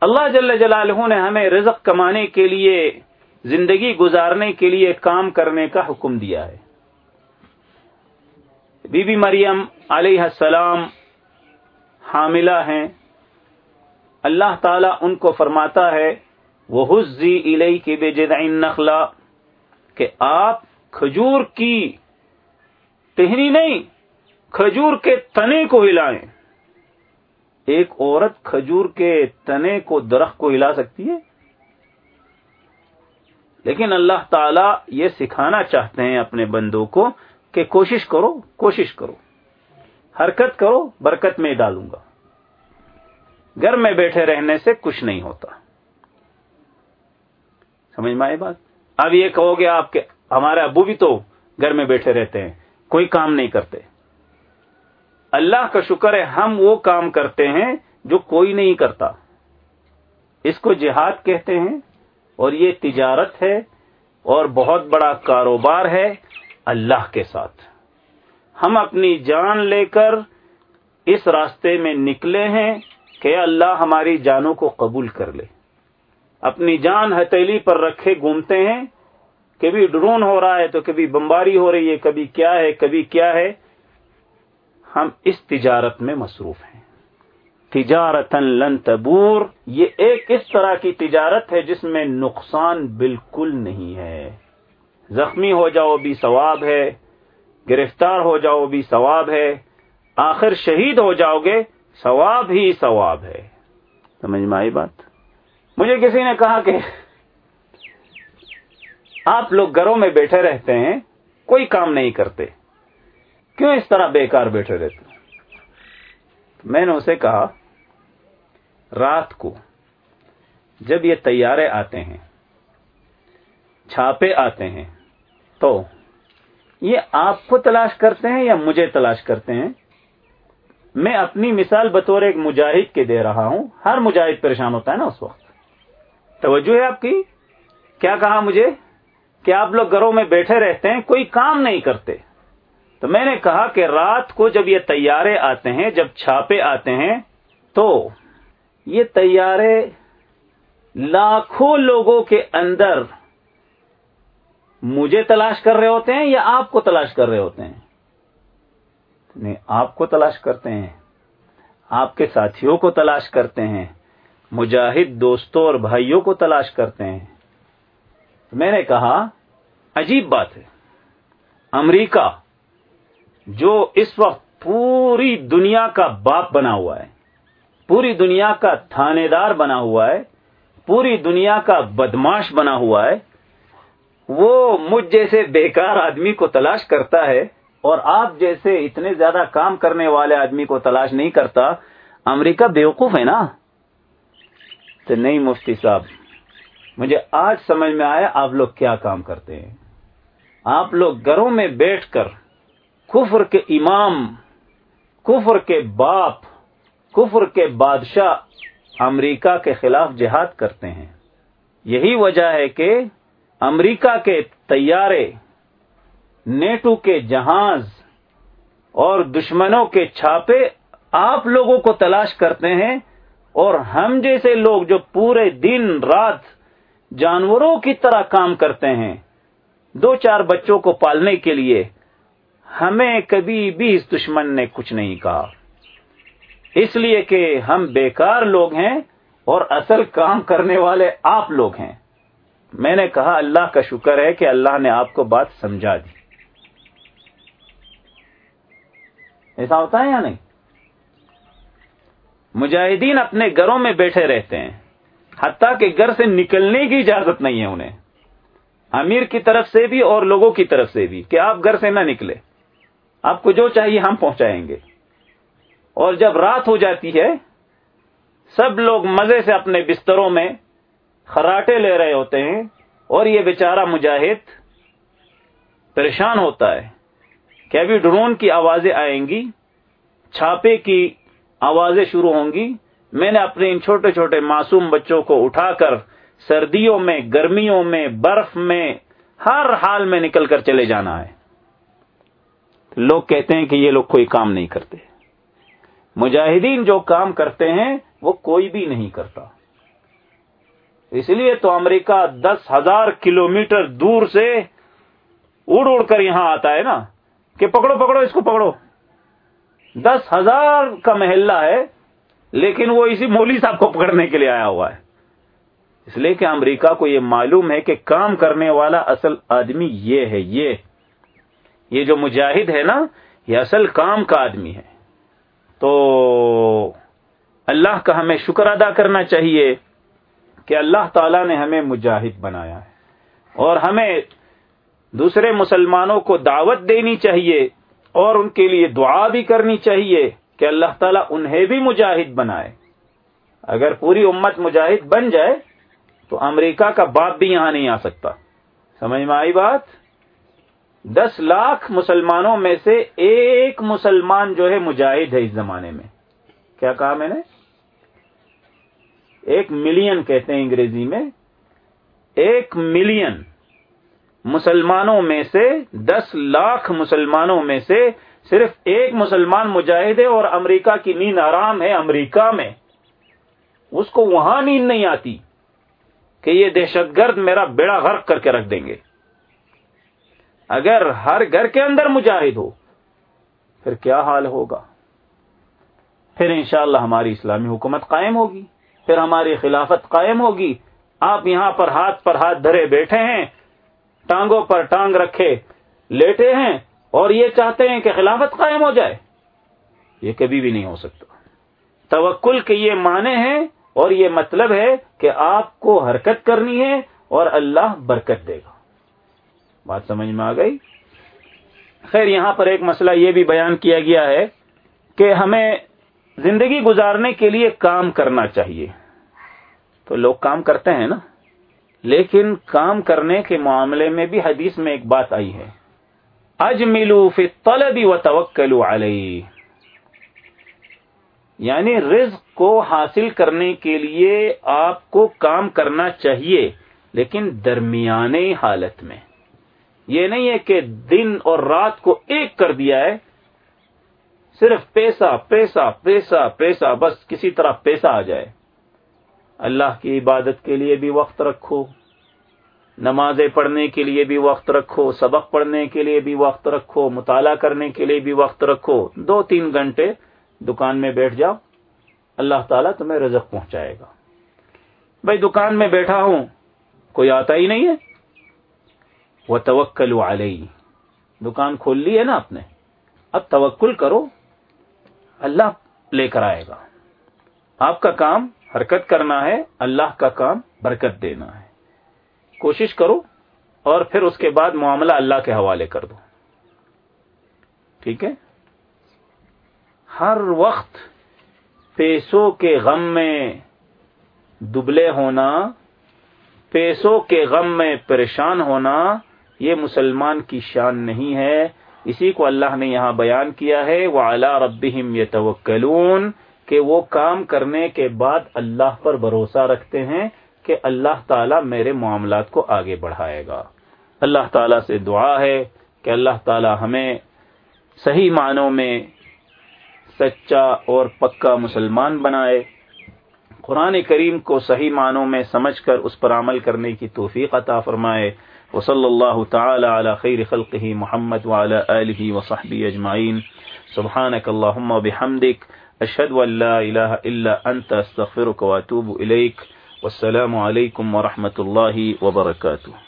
اللہ جل جلالہ نے ہمیں رزق کمانے کے لیے، زندگی گزارنے کے لیے کام کرنے کا حکم دیا ہے۔ بی بی مریم علیہ السلام حاملہ ہیں۔ اللہ تعالیٰ ان کو فرماتا ہے وہ حزی علیہ کی بے نخلا کہ آپ کھجور کی ٹہنی نہیں، کھجور کے تنے کو ہلائیں۔ ایک عورت کھجور کے تنے کو درخت کو ہلا سکتی ہے؟ لیکن اللہ تعالی یہ سکھانا چاہتے ہیں اپنے بندوں کو کہ کوشش کرو کوشش کرو۔ حرکت کرو، برکت میں ڈالوں گا۔ گھر میں بیٹھے رہنے سے کچھ نہیں ہوتا۔ سمجھ میں آئی بات؟ اب یہ کہو گے آپ کے ہمارے ابو بھی تو گھر میں بیٹھے رہتے ہیں، کوئی کام نہیں کرتے۔ اللہ کا شکر ہے، ہم وہ کام کرتے ہیں جو کوئی نہیں کرتا۔ اس کو جہاد کہتے ہیں اور یہ تجارت ہے اور بہت بڑا کاروبار ہے اللہ کے ساتھ۔ ہم اپنی جان لے کر اس راستے میں نکلے ہیں کہ اللہ ہماری جانوں کو قبول کر لے۔ اپنی جان ہتیلی پر رکھے گھومتے ہیں، کبھی ڈرون ہو رہا ہے تو کبھی بمباری ہو رہی ہے، کبھی کیا ہے، کبھی کیا ہے۔ ہم اس تجارت میں مصروف ہیں۔ تجارت لن تبور، یہ ایک اس طرح کی تجارت ہے جس میں نقصان بالکل نہیں ہے۔ زخمی ہو جاؤ بھی ثواب ہے، گرفتار ہو جاؤ بھی ثواب ہے۔ آخر شہید ہو جاؤ گے، ثواب ہی ثواب ہے۔ سمجھ میں آئی بات؟ مجھے کسی نے کہا کہ آپ لوگ گھروں میں بیٹھے رہتے ہیں، کوئی کام نہیں کرتے۔ کیوں اس طرح بیکار بیٹھے رہتے میں نے اسے کہا، رات کو جب یہ تیارے آتے ہیں، چھاپے آتے ہیں، تو یہ آپ کو تلاش کرتے ہیں یا مجھے تلاش کرتے ہیں؟ میں اپنی مثال بطور ایک مجاہد کے دے رہا ہوں۔ ہر مجاہد پریشان ہوتا ہے نا اس وقت۔ توجہ ہے آپ کی؟ کیا کہا مجھے؟ کہ آپ لوگ گھروں میں بیٹھے رہتے ہیں، کوئی کام نہیں کرتے۔ تو میں نے کہا کہ رات کو جب یہ تیارے آتے ہیں، جب چھاپے آتے ہیں، تو یہ تیارے لاکھوں لوگوں کے اندر مجھے تلاش کر رہے ہوتے ہیں یا آپ کو تلاش کر رہے ہوتے ہیں؟ نہیں، آپ کو تلاش کرتے ہیں۔ آپ کے ساتھیوں کو تلاش کرتے ہیں۔ مجاہد دوستوں اور بھائیوں کو تلاش کرتے ہیں۔ میں نے کہا، عجیب بات ہے۔ امریکہ جو اس وقت پوری دنیا کا باپ بنا ہوا ہے، پوری دنیا کا تھانے دار بنا ہوا ہے، پوری دنیا کا بدماش بنا ہوا ہے، وہ مجھ جیسے بیکار آدمی کو تلاش کرتا ہے اور آپ جیسے اتنے زیادہ کام کرنے والے آدمی کو تلاش نہیں کرتا، امریکہ بیوقوف ہے نا؟ تو نہیں مفتی صاحب، مجھے آج سمجھ میں آیا آپ لوگ کیا کام کرتے ہیں۔ آپ لوگ گھروں میں بیٹھ کر کفر کے امام، کفر کے باپ، کفر کے بادشاہ امریکہ کے خلاف جہاد کرتے ہیں۔ یہی وجہ ہے کہ امریکہ کے طیارے نیٹو کے جہاز اور دشمنوں کے چھاپے آپ لوگوں کو تلاش کرتے ہیں اور ہم جیسے لوگ جو پورے دن رات جانوروں کی طرح کام کرتے ہیں، دو چار بچوں کو پالنے کے لیے ہمیں کبھی بھی اس دشمن نے کچھ نہیں کہا۔ اس لیے کہ ہم بیکار لوگ ہیں اور اصل کام کرنے والے آپ لوگ ہیں۔ میں نے کہا، اللہ کا شکر ہے کہ اللہ نے آپ کو بات سمجھا دی۔ ایسا ہوتا ہے یا نہیں؟ مجاہدین اپنے گھروں میں بیٹھے رہتے ہیں، حتیٰ کہ گھر سے نکلنے کی اجازت نہیں ہے انہیں۔ امیر کی طرف سے بھی اور لوگوں کی طرف سے بھی کہ آپ گھر سے نہ نکلے۔ آپ کو جو چاہیے ہم پہنچائیں گے۔ اور جب رات ہو جاتی ہے، سب لوگ مزے سے اپنے بستروں میں خراٹے لے رہے ہوتے ہیں اور یہ بیچارہ مجاہد پریشان ہوتا ہے کہ ابھی ڈرون کی آوازیں آئیں گی، چھاپے کی آوازیں شروع ہوں گی۔ میں نے اپنے ان چھوٹے چھوٹے معصوم بچوں کو اٹھا کر سردیوں میں، گرمیوں میں، برف میں، ہر حال میں نکل کر چلے جانا ہے۔ لوگ کہتے ہیں کہ یہ لوگ کوئی کام نہیں کرتے۔ مجاہدین جو کام کرتے ہیں، وہ کوئی بھی نہیں کرتا۔ اس لیے تو امریکہ دس ہزار کلومیٹر دور سے اڑ اڑ کر یہاں آتا ہے نا، کہ پکڑو پکڑو، اس کو پکڑو۔ دس ہزار کا محلہ ہے، لیکن وہ اسی مولوی صاحب کو پکڑنے کے لیے آیا ہوا ہے۔ اس لیے کہ امریکہ کو یہ معلوم ہے کہ کام کرنے والا اصل آدمی یہ ہے، یہ۔ یہ جو مجاہد ہے نا، یہ اصل کام کا آدمی ہے۔ تو اللہ کا ہمیں شکر ادا کرنا چاہیے کہ اللہ تعالی نے ہمیں مجاہد بنایا ہے۔ اور ہمیں دوسرے مسلمانوں کو دعوت دینی چاہیے اور ان کے لیے دعا بھی کرنی چاہیے کہ اللہ تعالیٰ انہیں بھی مجاہد بنائے۔ اگر پوری امت مجاہد بن جائے تو امریکہ کا باپ بھی یہاں نہیں آ سکتا۔ سمجھ میں آئی بات؟ دس لاکھ مسلمانوں میں سے ایک مسلمان جو ہے مجاہد ہے اس زمانے میں۔ کیا کہا میں نے؟ ایک ملین کہتے ہیں انگریزی میں۔ ایک ملین مسلمانوں میں سے دس لاکھ مسلمانوں میں سے صرف ایک مسلمان مجاہد ہے اور امریکہ کی نیند آرام ہے امریکہ میں۔ اس کو وہاں نیند نہیں آتی کہ یہ دہشت گرد میرا بیڑا غرق کر کے رکھ دیں گے۔ اگر ہر گھر کے اندر مجاہد ہو، پھر کیا حال ہوگا؟ پھر انشاءاللہ ہماری اسلامی حکومت قائم ہوگی، پھر ہماری خلافت قائم ہوگی۔ آپ یہاں پر ہاتھ پر ہاتھ دھرے بیٹھے ہیں، ٹانگوں پر ٹانگ رکھے لیٹے ہیں اور یہ چاہتے ہیں کہ خلافت قائم ہو جائے۔ یہ کبھی بھی نہیں ہو سکتا۔ توکل کے یہ معنی ہیں اور یہ مطلب ہے کہ آپ کو حرکت کرنی ہے اور اللہ برکت دے گا۔ بات سمجھ میں آ گئی؟ خیر، یہاں پر ایک مسئلہ یہ بھی بیان کیا گیا ہے کہ ہمیں زندگی گزارنے کے لیے کام کرنا چاہیے۔ تو لوگ کام کرتے ہیں نا؟ لیکن کام کرنے کے معاملے میں بھی حدیث میں ایک بات آئی ہے۔ اج ملو فلبی و توکلو علیہ۔ یعنی رزق کو حاصل کرنے کے لیے آپ کو کام کرنا چاہیے، لیکن درمیانے حالت میں۔ یہ نہیں ہے کہ دن اور رات کو ایک کر دیا ہے، صرف پیسہ پیسہ پیسہ پیسہ، بس کسی طرح پیسہ آ جائے۔ اللہ کی عبادت کے لیے بھی وقت رکھو، نمازیں پڑھنے کے لیے بھی وقت رکھو، سبق پڑھنے کے لیے بھی وقت رکھو، مطالعہ کرنے کے لیے بھی وقت رکھو۔ دو تین گھنٹے دکان میں بیٹھ جاؤ، اللہ تعالیٰ تمہیں رزق پہنچائے گا۔ بھائی دکان میں بیٹھا ہوں، کوئی آتا ہی نہیں ہے۔ وہ توکل علیہ۔ دکان کھول لی ہے نا آپ نے۔ اب توکل کرو، اللہ لے کر آئے گا۔ آپ کا کام حرکت کرنا ہے، اللہ کا کام برکت دینا ہے۔ کوشش کرو اور پھر اس کے بعد معاملہ اللہ کے حوالے کر دو۔ ٹھیک ہے؟ ہر وقت پیسوں کے غم میں دبلے ہونا، پیسوں کے غم میں پریشان ہونا یہ مسلمان کی شان نہیں ہے۔ اسی کو اللہ نے یہاں بیان کیا ہے وہ اعلی ربیم یہ کہ وہ کام کرنے کے بعد اللہ پر بھروسہ رکھتے ہیں کہ اللہ تعالیٰ میرے معاملات کو آگے بڑھائے گا۔ اللہ تعالیٰ سے دعا ہے کہ اللہ تعالیٰ ہمیں صحیح معنوں میں سچا اور پکا مسلمان بنائے۔ قرآن کریم کو صحیح معنوں میں سمجھ کر اس پر عمل کرنے کی توفیق عطا فرمائے۔ وصلی اللہ تعالی علی خیر خلقہ محمد وعلى آلہ وصحبہ اجمعین۔ سبحانک اللہم بحمدک، اشہد ان لا الہ الا انت، استغفرک واتوب الیک۔ والسلام علیکم ورحمۃ اللہ وبرکاتہ۔